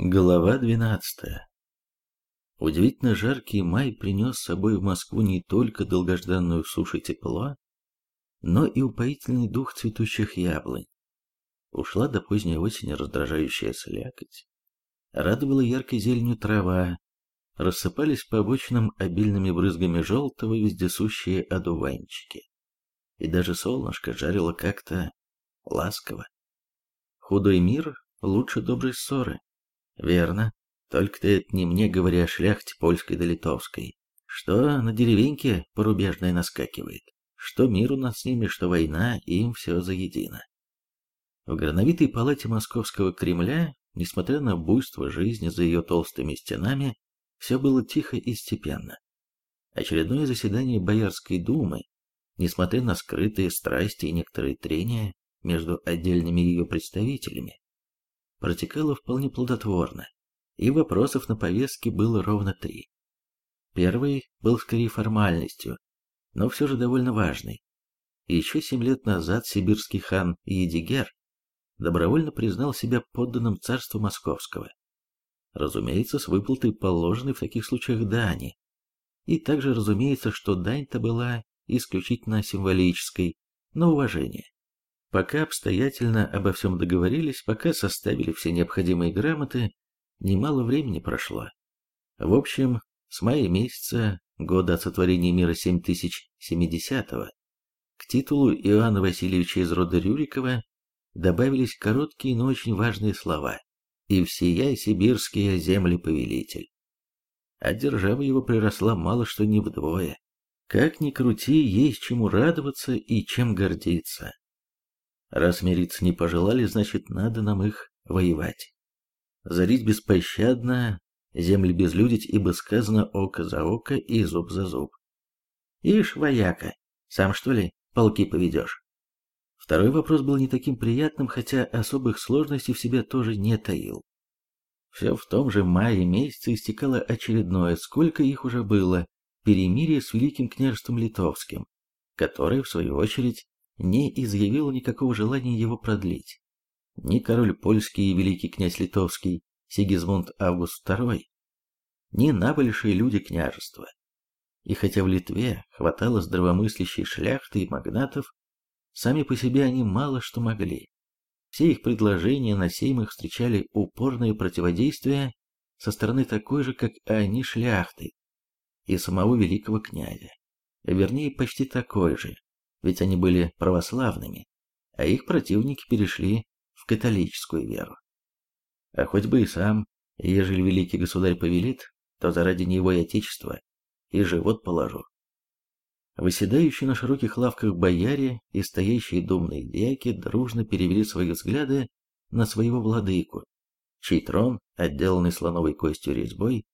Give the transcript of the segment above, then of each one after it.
Глава 12. Удивительно жаркий май принес с собой в Москву не только долгожданную в суше тепло, но и упоительный дух цветущих яблонь. Ушла до поздней осени раздражающая слякоть. Радовала яркой зеленью трава, рассыпались по обочинам обильными брызгами желтого вездесущие одуванчики. И даже солнышко жарило как-то ласково. Худой мир лучше доброй ссоры. Верно. Только ты это не мне говоря о шляхте польской да литовской. Что на деревеньке порубежная наскакивает. Что мир у нас с ними, что война, им все заедино. В грановитой палате московского Кремля, несмотря на буйство жизни за ее толстыми стенами, все было тихо и степенно. Очередное заседание Боярской думы, несмотря на скрытые страсти и некоторые трения между отдельными ее представителями, протекала вполне плодотворно, и вопросов на повестке было ровно три. Первый был скорее формальностью, но все же довольно важный. Еще семь лет назад сибирский хан Едигер добровольно признал себя подданным царства московского. Разумеется, с выплатой положенной в таких случаях дани. И также разумеется, что дань-то была исключительно символической, на уважение. Пока обстоятельно обо всем договорились, пока составили все необходимые грамоты, немало времени прошло. В общем, с мая месяца года от сотворения мира 7070-го к титулу Иоанна Васильевича из рода Рюрикова добавились короткие, но очень важные слова «И всея сибирские земли повелитель». А держава его приросла мало что не вдвое. Как ни крути, есть чему радоваться и чем гордиться. Раз мириться не пожелали, значит, надо нам их воевать. Зарить беспощадно, земли безлюдить, ибо сказано око за око и зуб за зуб. Ишь, вояка, сам что ли полки поведешь? Второй вопрос был не таким приятным, хотя особых сложностей в себе тоже не таил. Все в том же мае месяце истекало очередное, сколько их уже было, перемирие с Великим княжеством Литовским, которое, в свою очередь, не изъявил никакого желания его продлить. Ни король польский и великий князь литовский Сигизмунд Август II, ни набольшие люди княжества. И хотя в Литве хватало здравомыслящей шляхты и магнатов, сами по себе они мало что могли. Все их предложения на сеймах встречали упорное противодействие со стороны такой же, как и они, шляхты и самого великого князя. Вернее, почти такой же, ведь они были православными, а их противники перешли в католическую веру. А хоть бы и сам, ежели великий государь повелит, то заради него и отечества, и живот положу. Выседающие на широких лавках бояре и стоящие думные дьяки дружно перевели свои взгляды на своего владыку, чей трон, отделанный слоновой костью резьбой,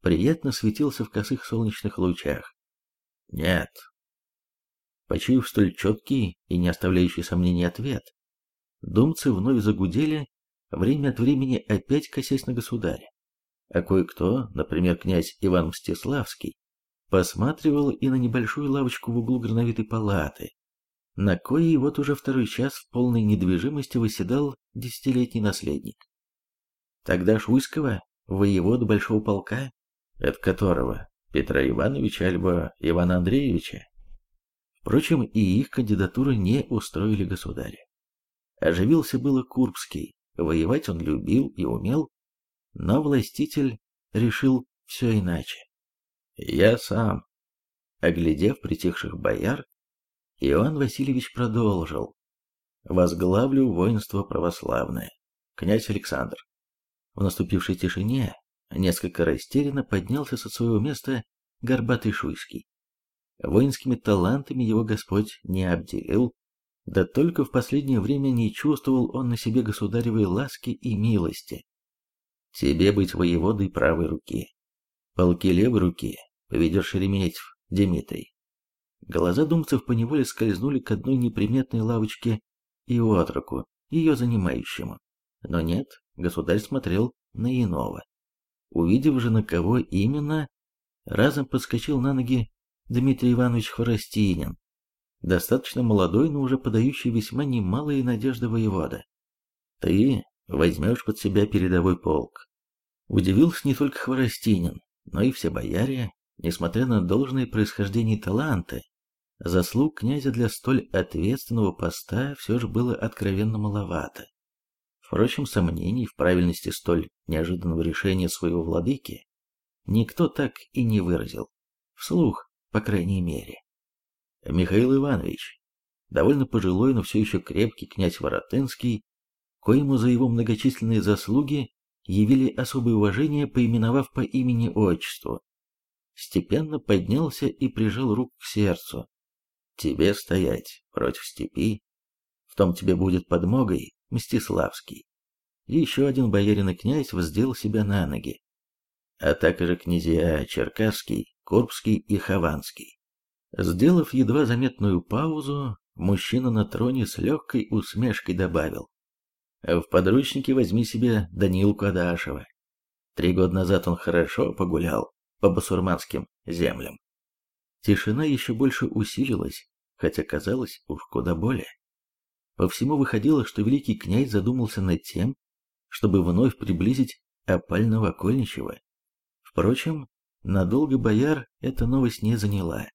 приятно светился в косых солнечных лучах. Нет, Почуяв столь четкий и не оставляющий сомнений ответ, думцы вновь загудели, время от времени опять косясь на государя. А кое-кто, например, князь Иван Мстиславский, посматривал и на небольшую лавочку в углу грановитой палаты, на коей вот уже второй час в полной недвижимости выседал десятилетний наследник. Тогда Шуйского, воевода большого полка, от которого Петра Ивановича альбо Ивана Андреевича Впрочем, и их кандидатуры не устроили государя. Оживился было Курбский, воевать он любил и умел, но властитель решил все иначе. «Я сам», оглядев притихших бояр, Иоанн Васильевич продолжил. «Возглавлю воинство православное, князь Александр». В наступившей тишине несколько растерянно поднялся со своего места горбатый Шуйский. Воинскими талантами его Господь не обделил, да только в последнее время не чувствовал он на себе государевой ласки и милости. Тебе быть воеводой правой руки, полки левой руки поведешь Шереметьев, Дмитрий. Глаза думцев поневоле скользнули к одной неприметной лавочке и отроку, ее занимающему. Но нет, государь смотрел на иного. Увидев же, на кого именно, разом подскочил на ноги Дмитрий Иванович Хворостинин, достаточно молодой, но уже подающий весьма немалые надежды воевода. Ты возьмешь под себя передовой полк, Удивился не только Хворостинин, но и все бояре, несмотря на должное происхождение таланта, заслуг князя для столь ответственного поста все же было откровенно маловато. Впрочем, сомнений в правильности столь неожиданного решения своего владыки никто так и не выразил, вслух, по крайней мере. Михаил Иванович, довольно пожилой, но все еще крепкий князь Воротынский, коему за его многочисленные заслуги явили особое уважение, поименовав по имени-отчеству, степенно поднялся и прижал руку к сердцу. «Тебе стоять против степи, в том тебе будет подмогой Мстиславский». Еще один боярин и князь воздел себя на ноги, а также князья Черкасский, Курбский и Хованский. Сделав едва заметную паузу, мужчина на троне с легкой усмешкой добавил. В подручнике возьми себе Данилку Адашева. Три года назад он хорошо погулял по басурманским землям. Тишина еще больше усилилась, хотя казалось уж куда более. По всему выходило, что великий князь задумался над тем, чтобы вновь приблизить опального Кольничева. Впрочем, надолго бояр эта новость не заняла,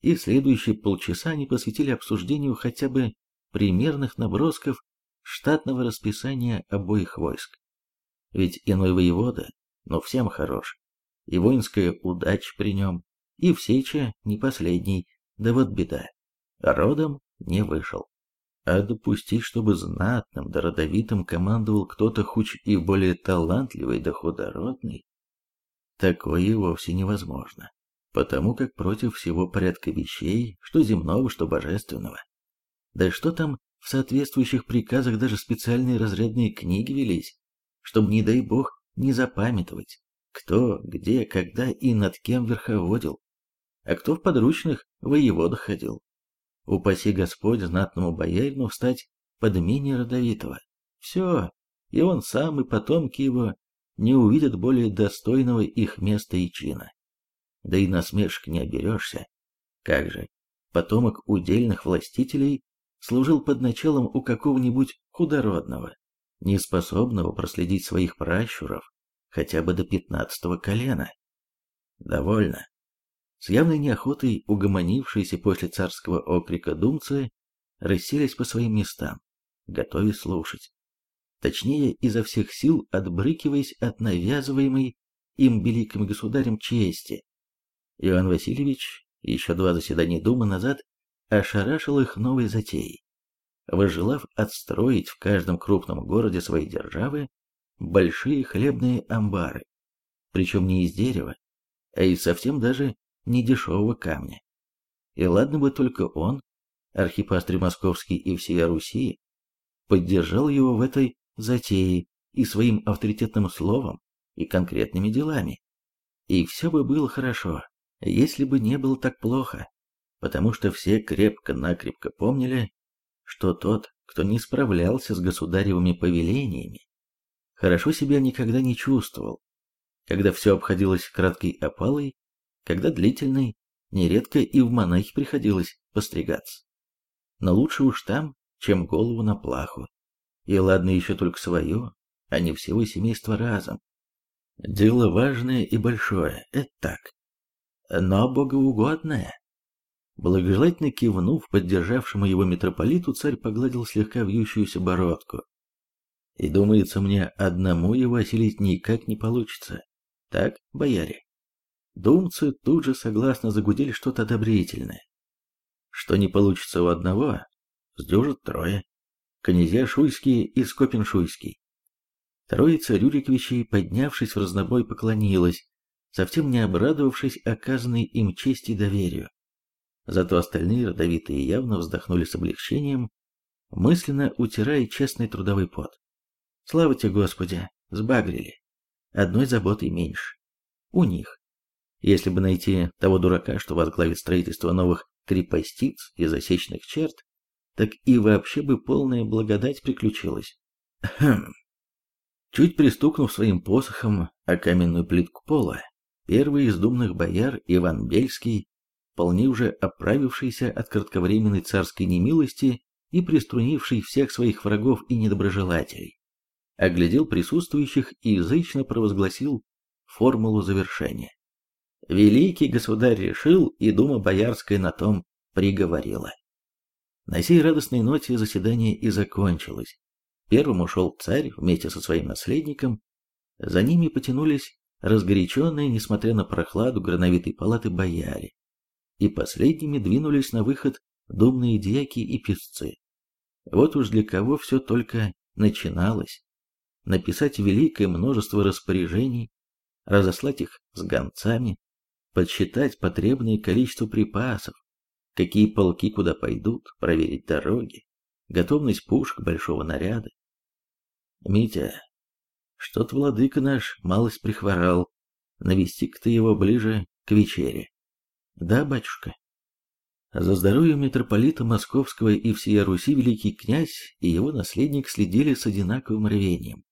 и следующие полчаса они посвятили обсуждению хотя бы примерных набросков штатного расписания обоих войск. Ведь иной воевода, но всем хорош, и воинская удача при нем, и в не последний, да вот беда, родом не вышел. А допустить, чтобы знатным да родовитым командовал кто-то хоть и более талантливый да худородный, такое вовсе невозможно, потому как против всего порядка вещей, что земного, что божественного. Да что там в соответствующих приказах даже специальные разрядные книги велись, чтобы, не дай бог, не запамятовать, кто, где, когда и над кем верховодил, а кто в подручных воеводах ходил. Упаси Господь знатному боярину встать под менее родовитого. Все, и он сам, и потомки его не увидят более достойного их места и чина. Да и насмешек не оберешься. Как же, потомок удельных властителей служил под началом у какого-нибудь худородного, неспособного проследить своих пращуров хотя бы до пятнадцатого колена. Довольно. С явной неохотой угомонившиеся после царского окрика думцы расселись по своим местам, готовясь слушать. Точнее, изо всех сил отбрыкиваясь от навязываемой им великим государем чести. Иван Васильевич еще два заседания Думы назад ошарашил их новой затеей, возжелав отстроить в каждом крупном городе своей державы большие хлебные амбары, причем не из дерева, а из совсем даже не дешевого камня. И ладно бы только он, архипастырь Московский и всея Руси, поддержал его в этой затее и своим авторитетным словом, и конкретными делами. И все бы было хорошо, если бы не было так плохо потому что все крепко-накрепко помнили, что тот, кто не справлялся с государевыми повелениями, хорошо себя никогда не чувствовал, когда все обходилось краткой опалой, когда длительной, нередко и в монахи приходилось постригаться. Но лучше уж там, чем голову на плаху. И ладно еще только свое, а не всего семейства разом. Дело важное и большое, это так. Но богоугодное. Благожелательно кивнув поддержавшему его митрополиту, царь погладил слегка вьющуюся бородку. И думается мне, одному его осилить никак не получится. Так, бояре? Думцы тут же согласно загудели что-то одобрительное. Что не получится у одного, сдюжат трое. Князья Шуйские и Скопин-Шуйский. Троица Рюриковичей, поднявшись в разнобой, поклонилась, совсем не обрадовавшись оказанной им чести и доверию. Зато остальные родовитые явно вздохнули с облегчением, мысленно утирая честный трудовой пот. Слава тебе, Господи, сбагрили. Одной заботой меньше. У них. Если бы найти того дурака, что возглавит строительство новых крепостиц и засечных черт, так и вообще бы полная благодать приключилась. Хм. Чуть пристукнув своим посохом о каменную плитку пола, первый из думных бояр Иван Бельский вполне уже оправившийся от кратковременной царской немилости и приструнивший всех своих врагов и недоброжелателей. оглядел присутствующих и язычно провозгласил формулу завершения. Великий государь решил, и дума боярская на том приговорила. На сей радостной ноте заседание и закончилось. Первым ушел царь вместе со своим наследником, за ними потянулись разгоряченные, несмотря на прохладу грановитой палаты бояре, и последними двинулись на выход думные дьяки и песцы. Вот уж для кого все только начиналось. Написать великое множество распоряжений, разослать их с гонцами, подсчитать потребное количество припасов, какие полки куда пойдут, проверить дороги, готовность пушек большого наряда. Митя, что-то владыка наш малость прихворал, навести-ка ты его ближе к вечере. Да, батюшка. За здоровьем митрополита Московского и всея Руси великий князь и его наследник следили с одинаковым рвением.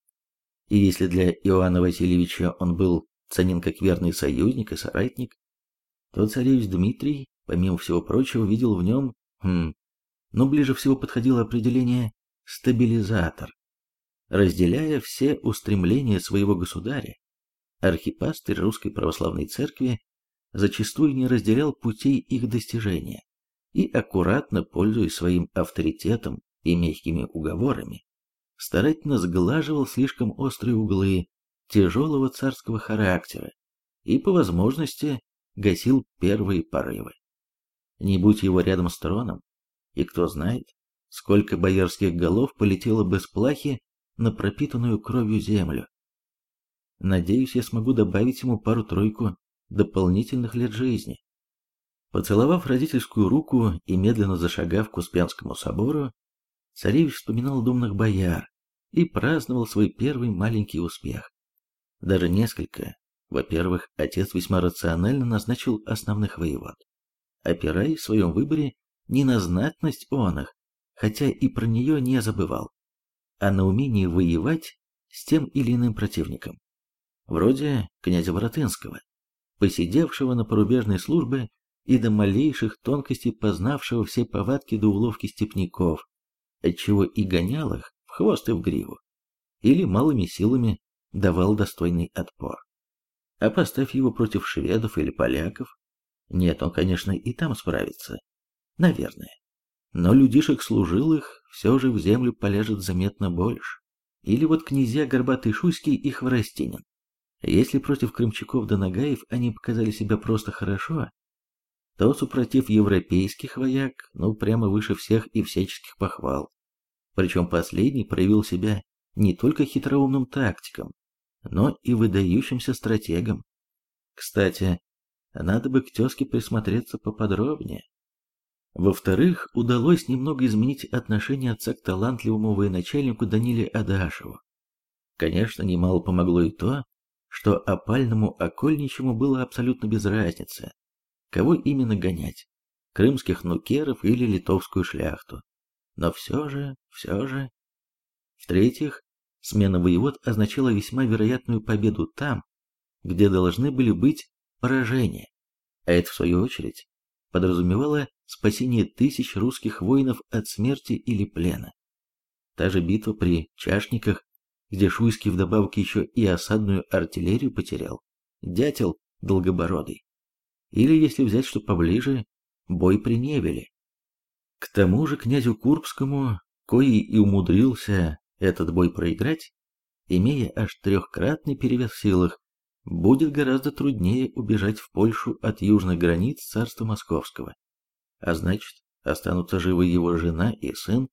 И если для Иоанна Васильевича он был ценен как верный союзник и соратник, то царевич Дмитрий, помимо всего прочего, видел в нем, хм, но ближе всего подходило определение «стабилизатор». Разделяя все устремления своего государя, архипастырь Русской Православной Церкви зачастую не разделял путей их достижения и, аккуратно пользуясь своим авторитетом и мягкими уговорами, старательно сглаживал слишком острые углы тяжелого царского характера и, по возможности, гасил первые порывы. Не будь его рядом с троном, и кто знает, сколько боярских голов полетело бы с плахи на пропитанную кровью землю. Надеюсь, я смогу добавить ему пару-тройку дополнительных лет жизни. Поцеловав родительскую руку и медленно зашагав к Успенскому собору, царевич вспоминал думных бояр и праздновал свой первый маленький успех. Даже несколько. Во-первых, отец весьма рационально назначил основных воевод, опираясь в своем выборе не на знатность он их, хотя и про нее не забывал, а на умение воевать с тем или иным противником. Вроде князя Воротынского, посидевшего на порубежной службе и до малейших тонкостей познавшего все повадки до уловки степняков, отчего и гонял их в хвост и в гриву, или малыми силами давал достойный отпор. А поставь его против шведов или поляков, нет, он, конечно, и там справится, наверное. Но людишек служилых все же в землю полежит заметно больше. Или вот князья Горбатый Шуйский и Хворостинин. Если против крымчаков да нагаев они показали себя просто хорошо, то супротив европейских вояк, ну прямо выше всех и всяческих похвал. Причем последний проявил себя не только хитроумным тактиком, но и выдающимся стратегом. Кстати, надо бы к тезке присмотреться поподробнее. Во-вторых, удалось немного изменить отношение отца к талантливому военачальнику Даниле Адашеву. Конечно, немало помогло и то, что опальному окольничему было абсолютно без разницы, кого именно гонять, крымских нукеров или литовскую шляхту. Но все же, все же... В-третьих, смена воевод означала весьма вероятную победу там, где должны были быть поражения, а это, в свою очередь, подразумевало спасение тысяч русских воинов от смерти или плена. Та же битва при Чашниках, где Шуйский вдобавок еще и осадную артиллерию потерял, дятел долгобородый. Или, если взять что поближе, бой при Невеле. К тому же князю Курбскому, кои и умудрился этот бой проиграть, имея аж трехкратный перевес в силах, будет гораздо труднее убежать в Польшу от южных границ царства Московского. А значит, останутся живы его жена и сын,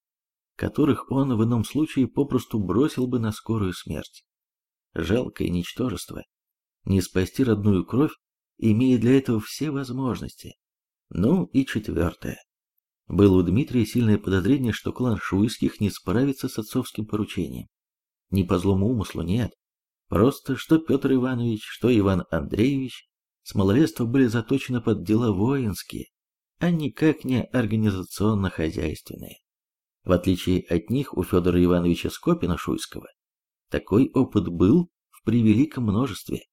которых он в ином случае попросту бросил бы на скорую смерть. Жалкое ничтожество. Не спасти родную кровь, имея для этого все возможности. Ну и четвертое. Было у Дмитрия сильное подозрение, что клан Шуйских не справится с отцовским поручением. Не по злому умыслу, нет. Просто что Петр Иванович, что Иван Андреевич с малолетства были заточены под дела воинские, а никак не организационно-хозяйственные. В отличие от них у Федора Ивановича Скопина-Шуйского такой опыт был в превеликом множестве.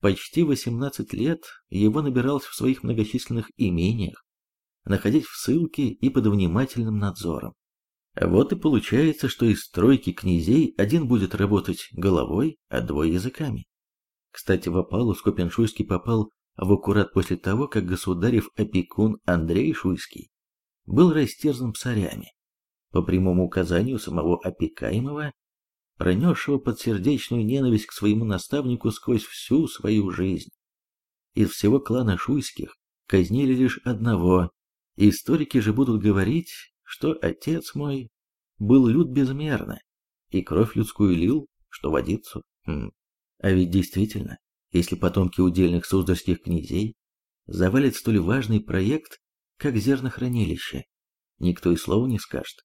Почти 18 лет его набирался в своих многочисленных имениях, находясь в ссылке и под внимательным надзором. Вот и получается, что из тройки князей один будет работать головой, а двое языками. Кстати, в опалу Скопин-Шуйский попал в аккурат после того, как государев опекун Андрей Шуйский был растерзан псарями по прямому указанию самого опекаемого, пронесшего подсердечную ненависть к своему наставнику сквозь всю свою жизнь. Из всего клана Шуйских казнили лишь одного. Историки же будут говорить, что отец мой был лют безмерно, и кровь людскую лил, что водицу. Хм. А ведь действительно, если потомки удельных суздальских князей завалят столь важный проект, как зернохранилище, никто и слова не скажет,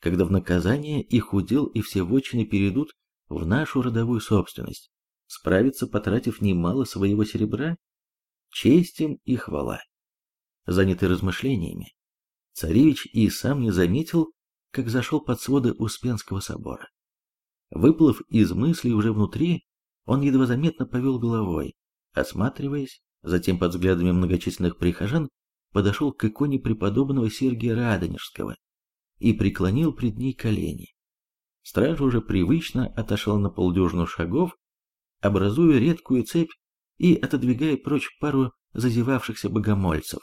когда в наказание их удел и все вотчины перейдут в нашу родовую собственность, справиться, потратив немало своего серебра, честь им и хвала. Занятый размышлениями, царевич и сам не заметил, как зашел под своды Успенского собора. Выплыв из мыслей уже внутри, он едва заметно повел головой, осматриваясь, затем под взглядами многочисленных прихожан подошел к иконе преподобного Сергия Радонежского и преклонил пред ней колени. Стража уже привычно отошла на полдюжину шагов, образуя редкую цепь и отодвигая прочь пару зазевавшихся богомольцев,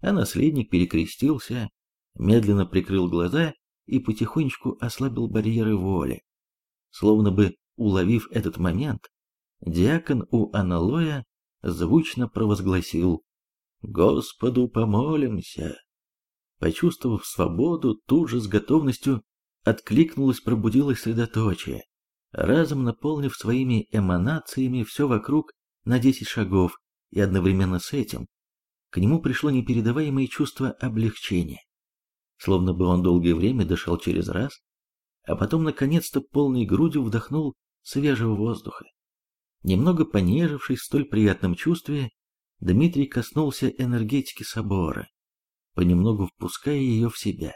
а наследник перекрестился, медленно прикрыл глаза и потихонечку ослабил барьеры воли. Словно бы уловив этот момент, диакон у аналоя звучно провозгласил «Господу помолимся». Почувствовав свободу, тут же с готовностью откликнулось, пробудилось средоточие, разом наполнив своими эманациями все вокруг на десять шагов, и одновременно с этим к нему пришло непередаваемое чувство облегчения. Словно бы он долгое время дышал через раз, а потом наконец-то полной грудью вдохнул свежего воздуха. Немного понежившись в столь приятном чувстве, Дмитрий коснулся энергетики собора, понемногу впуская ее в себя.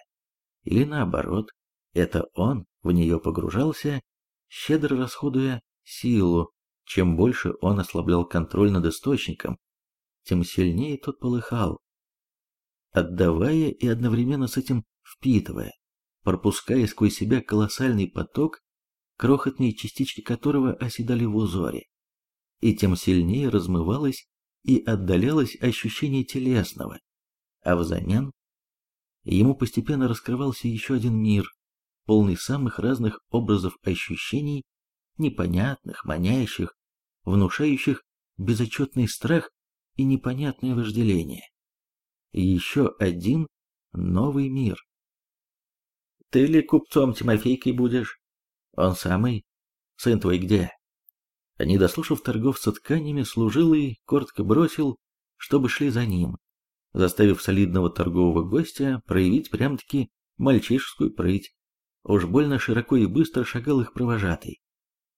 Или наоборот, это он в нее погружался, щедро расходуя силу. Чем больше он ослаблял контроль над источником, тем сильнее тот полыхал, отдавая и одновременно с этим впитывая, пропуская сквозь себя колоссальный поток, крохотные частички которого оседали в узоре и тем сильнее размывалось и отдалялось ощущение телесного, а взамен ему постепенно раскрывался еще один мир, полный самых разных образов ощущений, непонятных, манящих, внушающих безотчетный страх и непонятное вожделение. Еще один новый мир. «Ты ли купцом Тимофейкой будешь? Он самый? Сын твой где?» Не дослушав торговца тканями, служилый коротко бросил, чтобы шли за ним, заставив солидного торгового гостя проявить прям-таки мальчишескую прыть. Уж больно широко и быстро шагал их провожатый.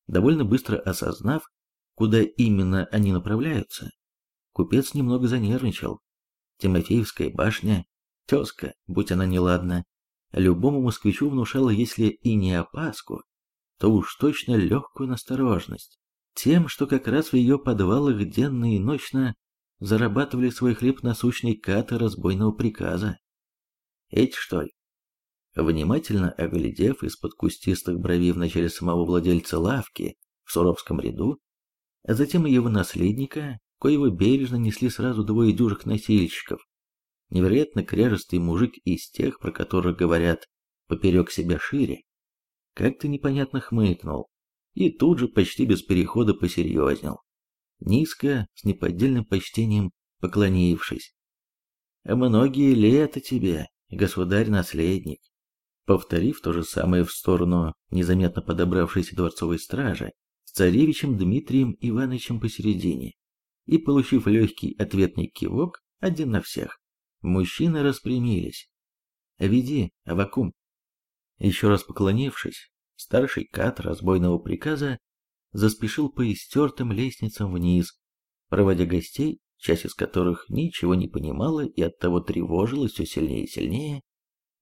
Довольно быстро осознав, куда именно они направляются, купец немного занервничал. Тимофеевская башня, тезка, будь она неладна, любому москвичу внушала, если и не опаску, то уж точно легкую насторожность. Тем, что как раз в ее подвалах денно и ночно зарабатывали свой хлеб насущные каты разбойного приказа. Эти что ли? Внимательно оглядев из-под кустистых бровей в начале самого владельца лавки в Суровском ряду, а затем и его наследника, коего бережно несли сразу двое дюжих носильщиков, невероятно кряжестый мужик из тех, про которых говорят поперек себя шире, как-то непонятно хмыкнул, и тут же почти без перехода посерьезнел, низко, с неподдельным почтением поклонившись. «А многие лето тебе, государь-наследник!» Повторив то же самое в сторону незаметно подобравшейся дворцовой стражи, с царевичем Дмитрием Ивановичем посередине, и, получив легкий ответный кивок, один на всех, мужчины распрямились. «Веди, Авакум!» Еще раз поклонившись, Старший кат разбойного приказа заспешил по истертым лестницам вниз, проводя гостей, часть из которых ничего не понимала и оттого тревожилась все сильнее и сильнее,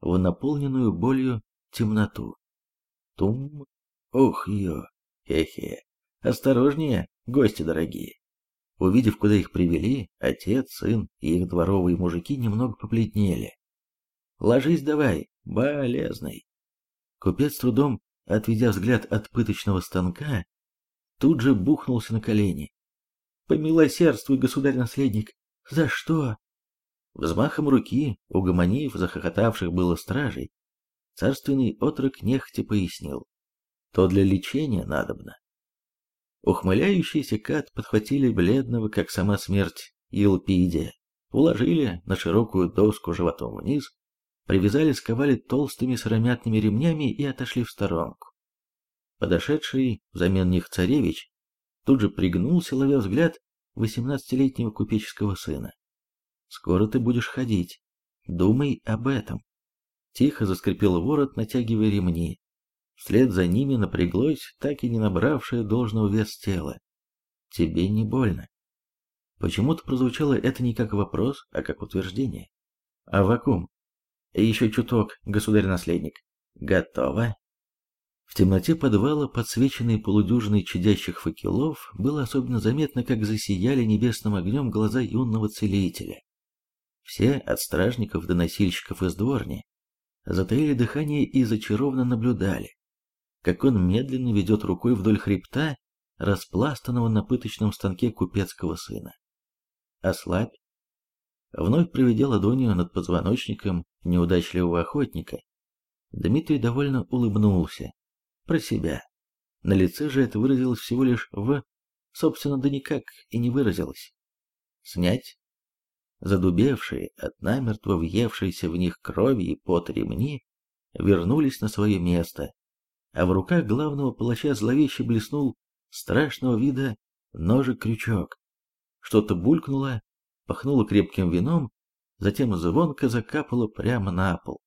в наполненную болью темноту. Тум, ох ее, хе-хе, осторожнее, гости дорогие. Увидев, куда их привели, отец, сын и их дворовые мужики немного побледнели. «Ложись давай, болезный!» Купец трудом, отведя взгляд от пыточного станка, тут же бухнулся на колени. «Помилосердствуй, государь-наследник! За что?» Взмахом руки, угомонив захохотавших было стражей, царственный отрок нехотя пояснил. То для лечения надобно. Ухмыляющийся кат подхватили бледного, как сама смерть, Елпидия, уложили на широкую доску животом вниз, привязали, сковали толстыми сыромятными ремнями и отошли в сторонку. Подошедший взамен них царевич тут же пригнулся, ловя взгляд восемнадцатилетнего купеческого сына. «Скоро ты будешь ходить. Думай об этом». Тихо заскрипел ворот, натягивая ремни. Вслед за ними напряглось, так и не набравшее должного вес тело. «Тебе не больно». Почему-то прозвучало это не как вопрос, а как утверждение. «А вакуум?» «Еще чуток, государь-наследник». «Готово?» В темноте подвала, подсвеченной полудюжиной чадящих факелов, было особенно заметно, как засияли небесным огнем глаза юного целителя. Все, от стражников до носильщиков из дворни, затаили дыхание и зачарованно наблюдали, как он медленно ведет рукой вдоль хребта, распластанного на пыточном станке купецкого сына. «Ослабь!» Вновь проведя ладонью над позвоночником неудачливого охотника, Дмитрий довольно улыбнулся, про себя. На лице же это выразилось всего лишь в... Собственно, да никак и не выразилось. Снять. Задубевшие, от намертво въевшейся в них крови и пот ремни, вернулись на свое место, а в руках главного палача зловеще блеснул страшного вида ножик-крючок. Что-то булькнуло, пахнуло крепким вином, затем звонко закапало прямо на пол.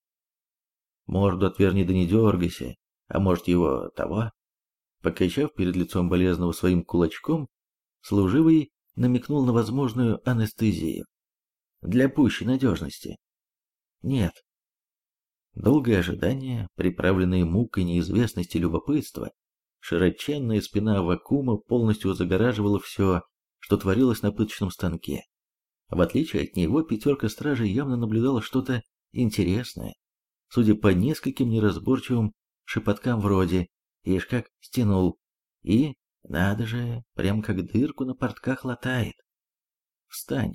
Морду отверни да не дергайся, а может его того? Покачав перед лицом болезного своим кулачком, служивый намекнул на возможную анестезию. Для пущей надежности. Нет. Долгое ожидание, приправленное мукой неизвестности любопытства, широченная спина вакуума полностью загораживала все, что творилось на пыточном станке. В отличие от него, пятерка стражей явно наблюдала что-то интересное, судя по нескольким неразборчивым шепоткам вроде «Ишь как стянул» и «Надо же, прям как дырку на портках латает». «Встань!»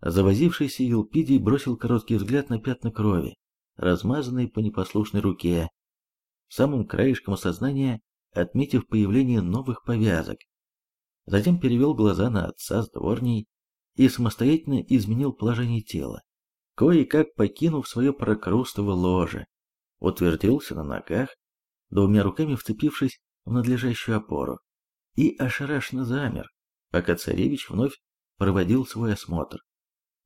Завозившийся Елпидий бросил короткий взгляд на пятна крови, размазанные по непослушной руке, самым краешком сознания отметив появление новых повязок. Затем перевел глаза на отца с дворней и самостоятельно изменил положение тела, кое-как покинув свое прокрустово ложе утвердился на ногах, двумя руками вцепившись в надлежащую опору, и ошарашенно замер, пока царевич вновь проводил свой осмотр.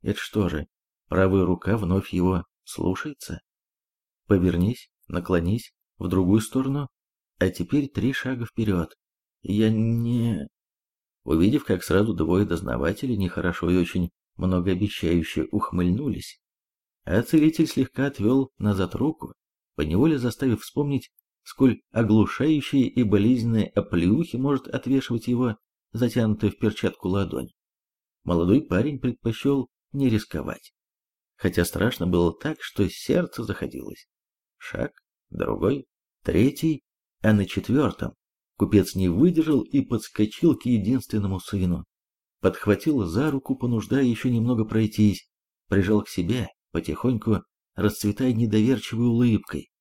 Это что же, правая рука вновь его слушается? Повернись, наклонись в другую сторону, а теперь три шага вперед. Я не... Увидев, как сразу двое дознавателей нехорошо и очень многообещающе ухмыльнулись, а целитель слегка отвел назад руку, поневоле заставив вспомнить, сколь оглушающие и болезненные оплеухи может отвешивать его затянутая в перчатку ладонь. Молодой парень предпочел не рисковать. Хотя страшно было так, что сердце заходилось. Шаг, другой, третий, а на четвертом купец не выдержал и подскочил к единственному сыну. Подхватил за руку, понуждая еще немного пройтись, прижал к себе, потихоньку расцветая недоверчивой улыбкой.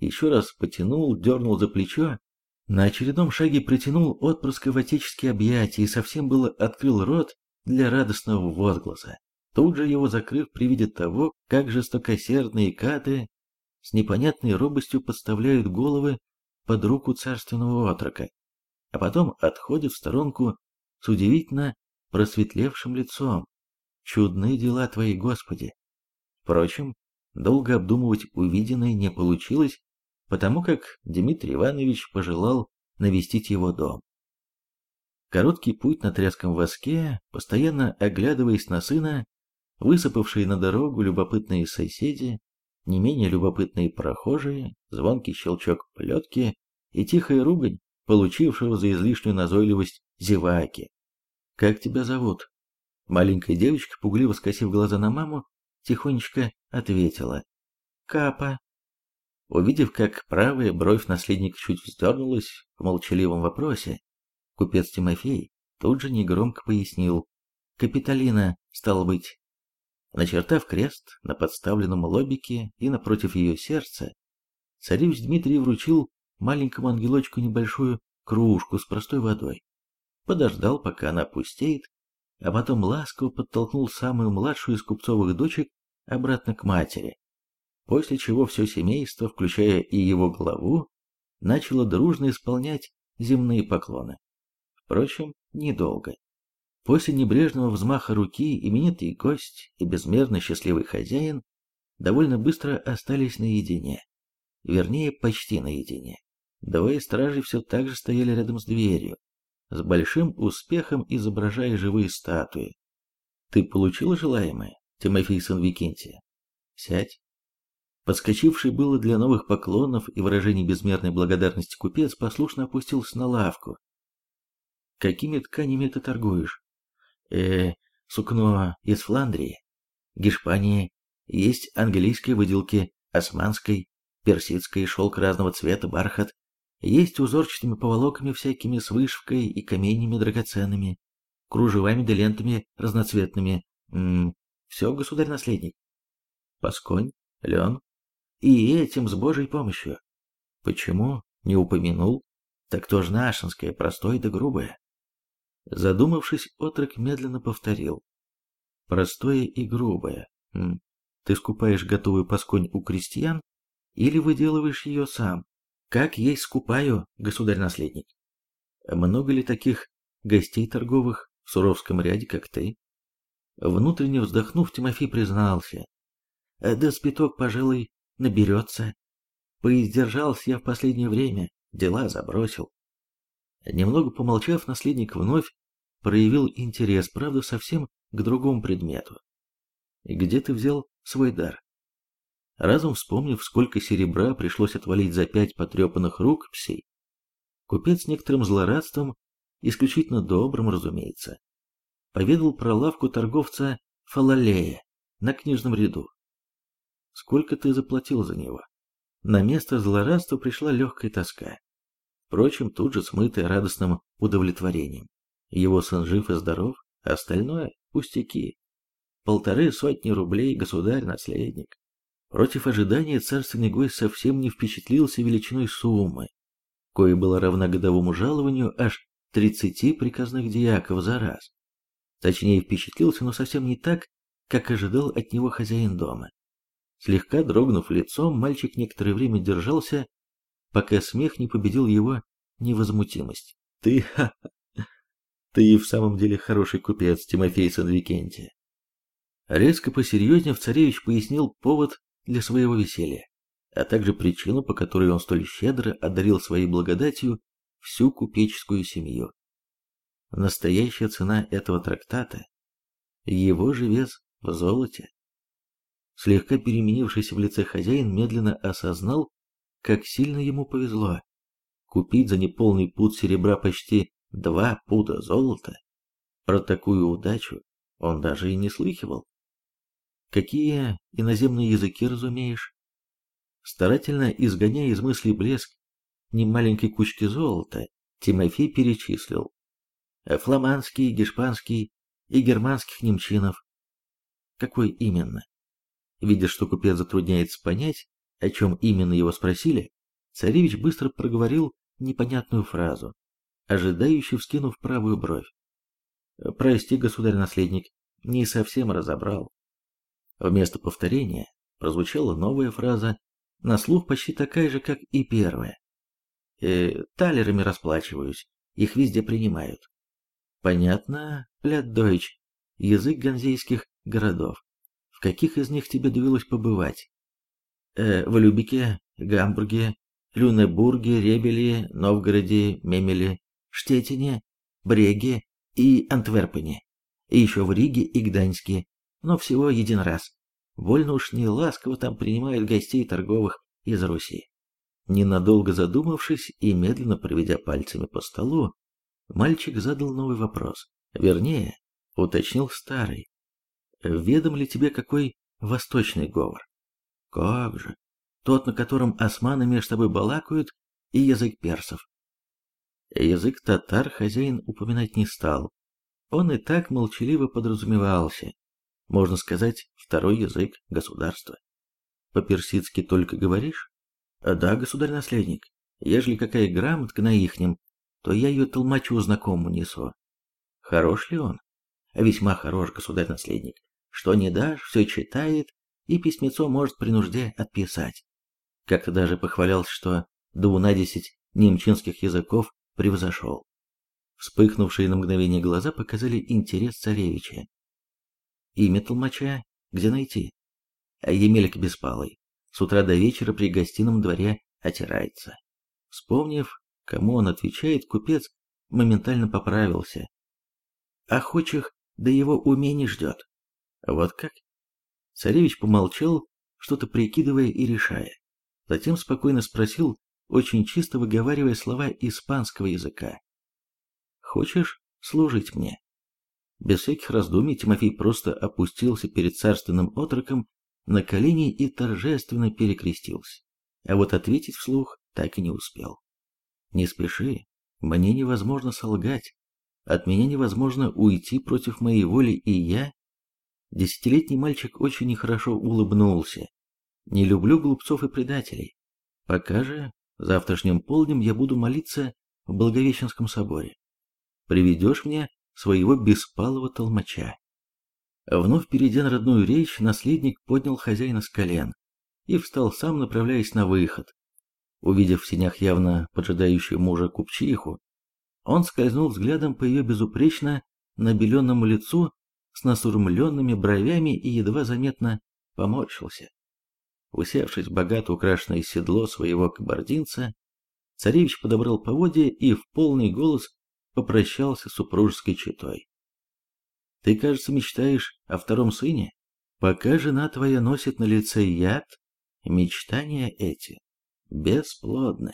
Еще раз потянул, дернул за плечо, на очередном шаге притянул отпрыска в отеческие объятия и совсем было открыл рот для радостного возгласа, тут же его закрыв при виде того, как жестокосердные каты с непонятной робостью подставляют головы под руку царственного отрока, а потом отходят в сторонку с удивительно просветлевшим лицом. Чудные дела твои, Господи! Впрочем, Долго обдумывать увиденное не получилось, потому как Дмитрий Иванович пожелал навестить его дом. Короткий путь на тряском воске, постоянно оглядываясь на сына, высыпавшие на дорогу любопытные соседи, не менее любопытные прохожие, звонкий щелчок плетки и тихая ругань, получившего за излишнюю назойливость зеваки. «Как тебя зовут?» Маленькая девочка, пугливо скосив глаза на маму, тихонечко ответила. «Капа». Увидев, как правая бровь наследника чуть вздернулась в молчаливом вопросе, купец Тимофей тут же негромко пояснил. «Капитолина, стало быть». Начертав крест на подставленном лобике и напротив ее сердца, царевич Дмитрий вручил маленькому ангелочку небольшую кружку с простой водой. Подождал, пока она пустеет, а потом ласково подтолкнул самую младшую из купцовых дочек обратно к матери, после чего все семейство, включая и его главу, начало дружно исполнять земные поклоны. Впрочем, недолго. После небрежного взмаха руки именитый гость и безмерно счастливый хозяин довольно быстро остались наедине. Вернее, почти наедине. Двое стражей все так же стояли рядом с дверью, с большим успехом изображая живые статуи. «Ты получила желаемое, Тимофей сын Викентия?» «Сядь». Подскочивший было для новых поклонов и выражений безмерной благодарности купец послушно опустился на лавку. «Какими тканями ты торгуешь?» «Э, сукно из Фландрии, Гешпании, есть английские выделки, османской, персидской, шелк разного цвета, бархат, есть узорчатыми поволоками всякими с вышивкой и каменями драгоценными, кружевами да лентами разноцветными. М -м, все, государь-наследник. Пасконь, лен. И этим с Божьей помощью. Почему не упомянул? Так то ж нашинское, простое да грубое. Задумавшись, отрок медленно повторил. Простое и грубое. Ты скупаешь готовую пасконь у крестьян или выделываешь ее сам? Как есть скупаю, государь-наследник. Много ли таких гостей торговых в Суровском ряде, как ты? Внутренне вздохнув, Тимофей признался. Да спиток, пожалуй, наберется. Поиздержался я в последнее время, дела забросил. Немного помолчав, наследник вновь проявил интерес, правда, совсем к другому предмету. Где ты взял свой дар? Разум вспомнив, сколько серебра пришлось отвалить за пять потрепанных рукописей, купец с некоторым злорадством, исключительно добрым, разумеется, поведал про лавку торговца Фалалея на книжном ряду. Сколько ты заплатил за него? На место злорадства пришла легкая тоска. Впрочем, тут же смытая радостным удовлетворением. Его сын жив и здоров, а остальное – пустяки. Полторы сотни рублей государь-наследник. Против ожидания царственный гость совсем не впечатлился величиной суммы, кое была равна годовому жалованию аж 30 приказных диаков за раз. Точнее, впечатлился, но совсем не так, как ожидал от него хозяин дома. Слегка дрогнув лицом, мальчик некоторое время держался, пока смех не победил его невозмутимость. «Ты, ха, -ха ты в самом деле хороший купец, Тимофей Санвикентия». Резко посерьезнее царевич пояснил повод для своего веселья, а также причину, по которой он столь щедро одарил своей благодатью всю купеческую семью. Настоящая цена этого трактата – его же вес в золоте. Слегка переменившийся в лице хозяин медленно осознал, как сильно ему повезло. Купить за неполный пуд серебра почти два пуда золота. Про такую удачу он даже и не слыхивал. Какие иноземные языки разумеешь? Старательно изгоняя из мыслей блеск немаленькой кучки золота, Тимофей перечислил. Фламандский, гешпанский и германских немчинов. Какой именно? Видя, что купец затрудняется понять, о чем именно его спросили, царевич быстро проговорил непонятную фразу, ожидающе вскинув правую бровь. «Прости, государь-наследник, не совсем разобрал. Вместо повторения прозвучала новая фраза, на слух почти такая же, как и первая. Э, талерами расплачиваюсь, их везде принимают. Понятно, Плятдойч, язык ганзейских городов. В каких из них тебе довелось побывать? Э, в Любике, Гамбурге, Люнебурге, Ребеле, Новгороде, Мемеле, Штетине, Бреге и Антверпене. И еще в Риге и Гданьске, но всего один раз. Вольно уж не ласково там принимают гостей торговых из Руси. Ненадолго задумавшись и медленно проведя пальцами по столу, мальчик задал новый вопрос. Вернее, уточнил старый. Ведом ли тебе какой восточный говор? Как же? тот, на котором османы между собой балакают, и язык персов. Язык татар хозяин упоминать не стал. Он и так молчаливо подразумевался. Можно сказать, второй язык государства. По-персидски только говоришь? Да, государь-наследник. Ежели какая грамотка на ихнем, то я ее толмачу знакомому несу. Хорош ли он? Весьма хорош, государь-наследник. Что не дашь, все читает, и письмецо может при нужде отписать. Как-то даже похвалялся, что до на десять немчинских языков превзошел. Вспыхнувшие на мгновение глаза показали интерес царевича. Имя толмача где найти? Емелька Беспалый. С утра до вечера при гостином дворе отирается. Вспомнив, кому он отвечает, купец моментально поправился. Охочих да его умений ждет. Вот как? Царевич помолчал, что-то прикидывая и решая. Затем спокойно спросил, очень чисто выговаривая слова испанского языка. «Хочешь служить мне?» Без всяких раздумий Тимофей просто опустился перед царственным отроком на колени и торжественно перекрестился. А вот ответить вслух так и не успел. «Не спеши, мне невозможно солгать, от меня невозможно уйти против моей воли, и я...» Десятилетний мальчик очень нехорошо улыбнулся. «Не люблю глупцов и предателей. Пока же завтрашним полднем я буду молиться в Благовещенском соборе. Приведешь мне своего беспалого толмача. Вновь перейдя на родную речь, наследник поднял хозяина с колен и встал сам, направляясь на выход. Увидев в синях явно поджидающую мужа купчиху, он скользнул взглядом по ее безупречно набеленному лицу с насурмленными бровями и едва заметно поморщился. Усевшись в богато украшенное седло своего кабардинца, царевич подобрал поводья и в полный голос попрощался с супружеской четой. Ты, кажется, мечтаешь о втором сыне? Пока жена твоя носит на лице яд, мечтания эти бесплодны.